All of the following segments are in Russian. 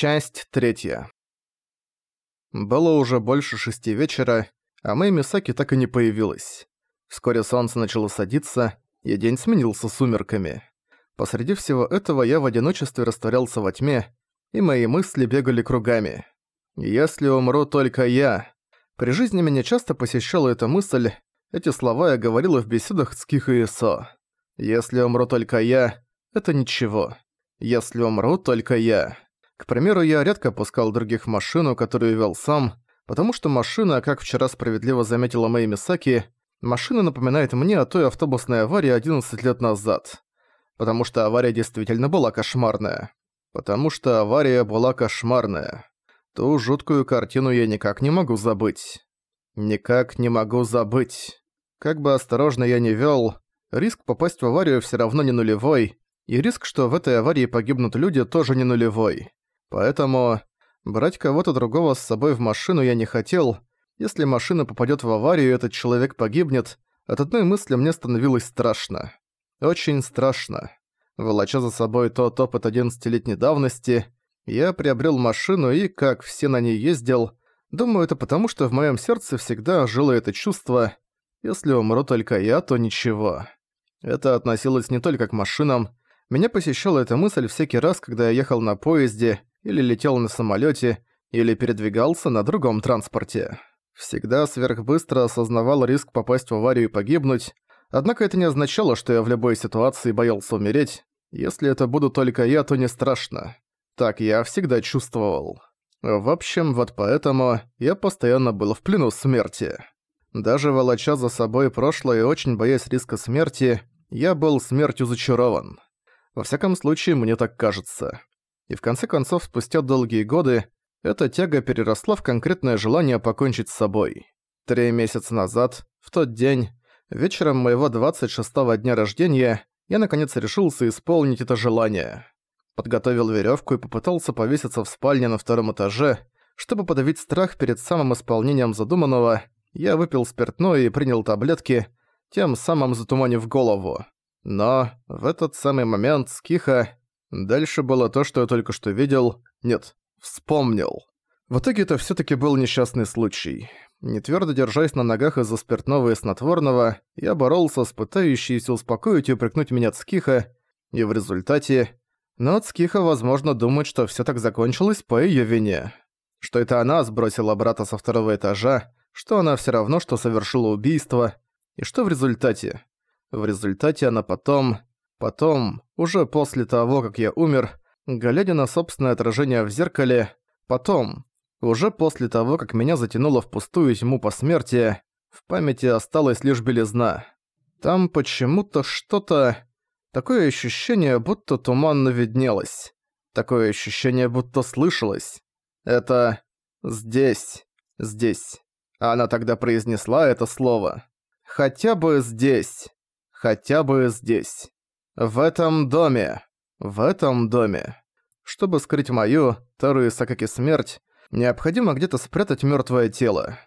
Часть третья. Было уже больше шести вечера, а Мэй Мисаки так и не появилась. Вскоре солнце начало садиться, и день сменился сумерками. Посреди всего этого я в одиночестве растворялся во тьме, и мои мысли бегали кругами. «Если умру только я...» При жизни меня часто посещала эта мысль, эти слова я говорила в беседах с Кихо и Со. «Если умру только я...» Это ничего. «Если умру только я...» К примеру, я редко пускал других в машину, которую вел сам, потому что машина, как вчера справедливо заметила Мэй Мисаки, машина напоминает мне о той автобусной аварии 11 лет назад. Потому что авария действительно была кошмарная. Потому что авария была кошмарная. Ту жуткую картину я никак не могу забыть. Никак не могу забыть. Как бы осторожно я ни вел, риск попасть в аварию все равно не нулевой, и риск, что в этой аварии погибнут люди, тоже не нулевой. Поэтому брать кого-то другого с собой в машину я не хотел. Если машина попадет в аварию этот человек погибнет, от одной мысли мне становилось страшно. Очень страшно. Волоча за собой тот опыт 11-летней давности, я приобрел машину и, как все на ней ездил, думаю, это потому, что в моем сердце всегда жило это чувство «если умру только я, то ничего». Это относилось не только к машинам, меня посещала эта мысль всякий раз, когда я ехал на поезде или летел на самолете, или передвигался на другом транспорте. Всегда сверхбыстро осознавал риск попасть в аварию и погибнуть, однако это не означало, что я в любой ситуации боялся умереть. Если это буду только я, то не страшно. Так я всегда чувствовал. В общем, вот поэтому я постоянно был в плену смерти. Даже волоча за собой прошлое очень боясь риска смерти, я был смертью зачарован. Во всяком случае, мне так кажется. И в конце концов, спустя долгие годы, эта тяга переросла в конкретное желание покончить с собой. Три месяца назад, в тот день, вечером моего 26-го дня рождения, я наконец решился исполнить это желание. Подготовил веревку и попытался повеситься в спальне на втором этаже. Чтобы подавить страх перед самым исполнением задуманного, я выпил спиртное и принял таблетки, тем самым затуманив голову. Но в этот самый момент Скиха Дальше было то, что я только что видел. Нет, вспомнил. В итоге это все таки был несчастный случай. Не твердо держась на ногах из-за спиртного и снотворного, я боролся с пытающейся успокоить и упрекнуть меня Цкиха, и в результате... Но Цкиха, возможно, думает, что все так закончилось по ее вине. Что это она сбросила брата со второго этажа, что она все равно, что совершила убийство, и что в результате? В результате она потом... Потом, уже после того, как я умер, глядя на собственное отражение в зеркале, потом, уже после того, как меня затянуло в пустую тьму посмертия, в памяти осталась лишь белизна. Там почему-то что-то... Такое ощущение, будто туманно виднелось. Такое ощущение, будто слышалось. Это... здесь. Здесь. Она тогда произнесла это слово. Хотя бы здесь. Хотя бы здесь. В этом доме. В этом доме. Чтобы скрыть мою, Тару Сакаки смерть, необходимо где-то спрятать мёртвое тело.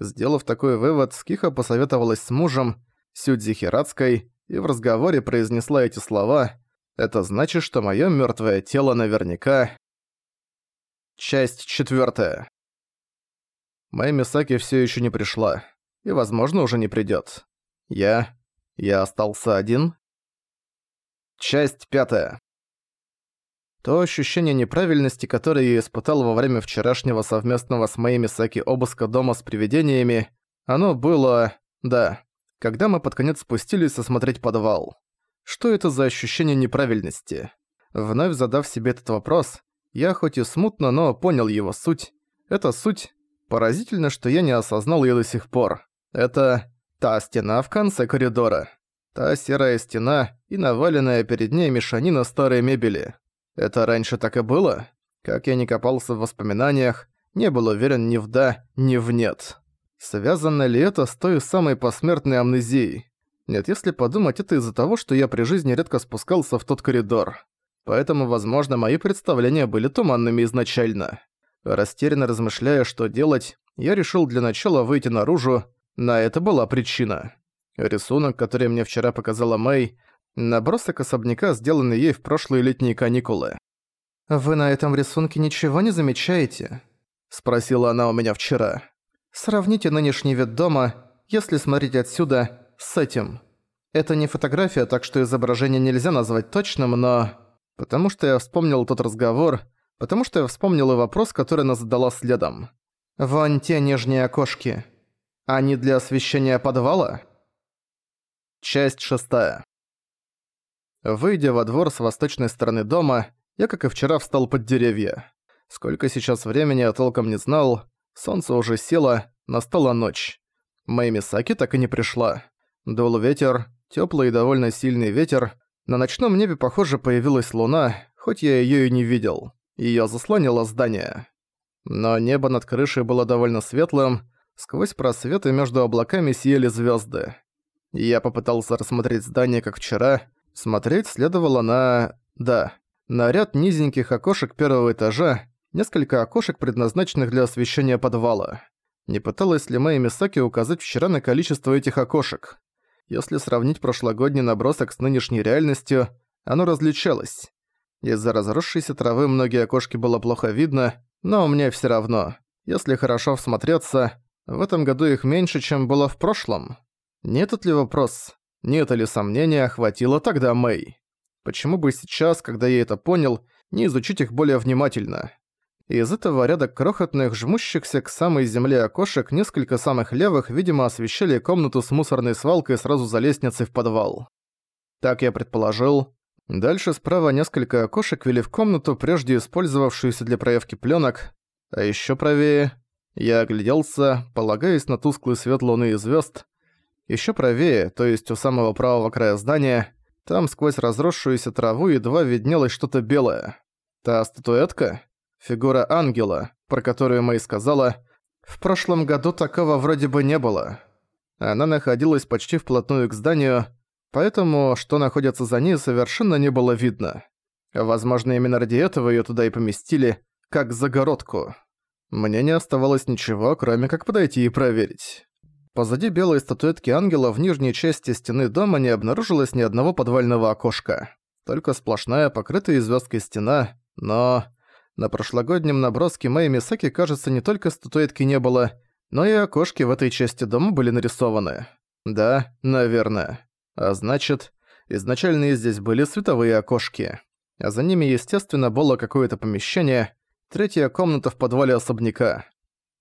Сделав такой вывод, Скиха посоветовалась с мужем, Сюдзи Хирацкой, и в разговоре произнесла эти слова. Это значит, что моё мёртвое тело наверняка... Часть четвёртая. Моя Мисаки всё ещё не пришла. И, возможно, уже не придёт. Я... Я остался один? Часть пятая. То ощущение неправильности, которое я испытал во время вчерашнего совместного с моими Саки обыска дома с привидениями, оно было... да, когда мы под конец спустились осмотреть подвал. Что это за ощущение неправильности? Вновь задав себе этот вопрос, я хоть и смутно, но понял его суть. Это суть... Поразительно, что я не осознал её до сих пор. Это та стена в конце коридора. Та серая стена и наваленная перед ней мешанина старой мебели. Это раньше так и было? Как я не копался в воспоминаниях, не был уверен ни в «да», ни в «нет». Связано ли это с той самой посмертной амнезией? Нет, если подумать, это из-за того, что я при жизни редко спускался в тот коридор. Поэтому, возможно, мои представления были туманными изначально. Растерянно размышляя, что делать, я решил для начала выйти наружу, на это была причина. Рисунок, который мне вчера показала Мэй, набросок особняка, сделанный ей в прошлые летние каникулы. «Вы на этом рисунке ничего не замечаете?» – спросила она у меня вчера. «Сравните нынешний вид дома, если смотреть отсюда, с этим. Это не фотография, так что изображение нельзя назвать точным, но... Потому что я вспомнил тот разговор, потому что я вспомнил и вопрос, который она задала следом. Вон те нижние окошки. Они для освещения подвала?» Часть шестая. Выйдя во двор с восточной стороны дома, я, как и вчера, встал под деревья. Сколько сейчас времени я толком не знал, солнце уже село, настала ночь. Моя Мисаки так и не пришла. Дул ветер, теплый и довольно сильный ветер. На ночном небе, похоже, появилась луна, хоть я ее и не видел. Её заслонило здание. Но небо над крышей было довольно светлым, сквозь просветы между облаками сияли звезды. Я попытался рассмотреть здание, как вчера. Смотреть следовало на... да, на ряд низеньких окошек первого этажа, несколько окошек, предназначенных для освещения подвала. Не пыталась ли Мэй Мисаки указать вчера на количество этих окошек? Если сравнить прошлогодний набросок с нынешней реальностью, оно различалось. Из-за разросшейся травы многие окошки было плохо видно, но мне все равно. Если хорошо всмотреться, в этом году их меньше, чем было в прошлом. Не этот ли вопрос, не это ли сомнение охватило тогда Мэй? Почему бы сейчас, когда я это понял, не изучить их более внимательно? Из этого ряда крохотных, жмущихся к самой земле окошек, несколько самых левых, видимо, освещали комнату с мусорной свалкой сразу за лестницей в подвал. Так я предположил. Дальше справа несколько окошек вели в комнату, прежде использовавшуюся для проявки пленок, а еще правее... Я огляделся, полагаясь на тусклый свет луны и звезд. Еще правее, то есть у самого правого края здания, там сквозь разросшуюся траву едва виднелось что-то белое. Та статуэтка? Фигура ангела, про которую Мэй сказала, «В прошлом году такого вроде бы не было». Она находилась почти вплотную к зданию, поэтому, что находится за ней, совершенно не было видно. Возможно, именно ради этого её туда и поместили, как загородку. Мне не оставалось ничего, кроме как подойти и проверить. Позади белой статуэтки ангела в нижней части стены дома не обнаружилось ни одного подвального окошка. Только сплошная, покрытая звездкой стена, но... На прошлогоднем наброске Мэй Мисаки, кажется, не только статуэтки не было, но и окошки в этой части дома были нарисованы. Да, наверное. А значит, изначально здесь были световые окошки. А за ними, естественно, было какое-то помещение, третья комната в подвале особняка.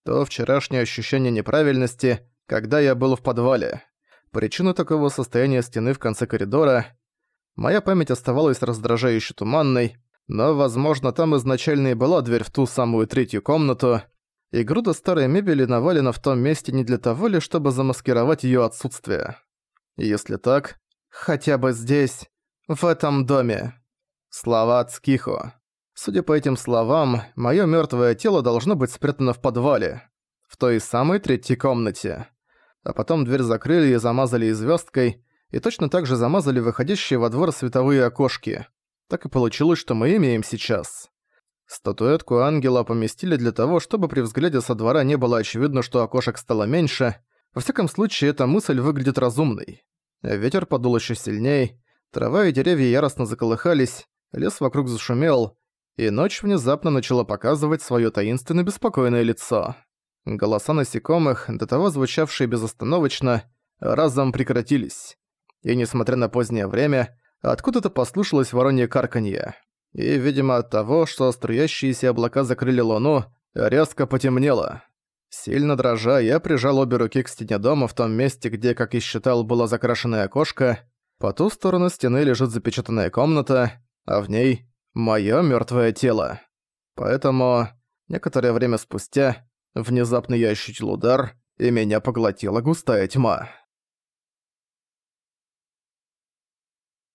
То вчерашнее ощущение неправильности, когда я был в подвале. Причина такого состояния стены в конце коридора. Моя память оставалась раздражающе туманной, но, возможно, там изначально и была дверь в ту самую третью комнату, и груда старой мебели навалена в том месте не для того ли, чтобы замаскировать её отсутствие. Если так, хотя бы здесь, в этом доме. Слова Цкихо. Судя по этим словам, моё мёртвое тело должно быть спрятано в подвале, в той самой третьей комнате а потом дверь закрыли и замазали звездкой, и точно так же замазали выходящие во двор световые окошки. Так и получилось, что мы имеем сейчас. Статуэтку ангела поместили для того, чтобы при взгляде со двора не было очевидно, что окошек стало меньше. Во всяком случае, эта мысль выглядит разумной. Ветер подул еще сильней, трава и деревья яростно заколыхались, лес вокруг зашумел, и ночь внезапно начала показывать свое таинственно беспокойное лицо. Голоса насекомых, до того звучавшие безостановочно, разом прекратились. И несмотря на позднее время, откуда-то послышалось воронье карканье. И, видимо, от того, что струящиеся облака закрыли луну, резко потемнело. Сильно дрожа, я прижал обе руки к стене дома в том месте, где, как и считал, было закрашенное окошко. По ту сторону стены лежит запечатанная комната, а в ней — моё мёртвое тело. Поэтому, некоторое время спустя, Внезапно я ощутил удар, и меня поглотила густая тьма.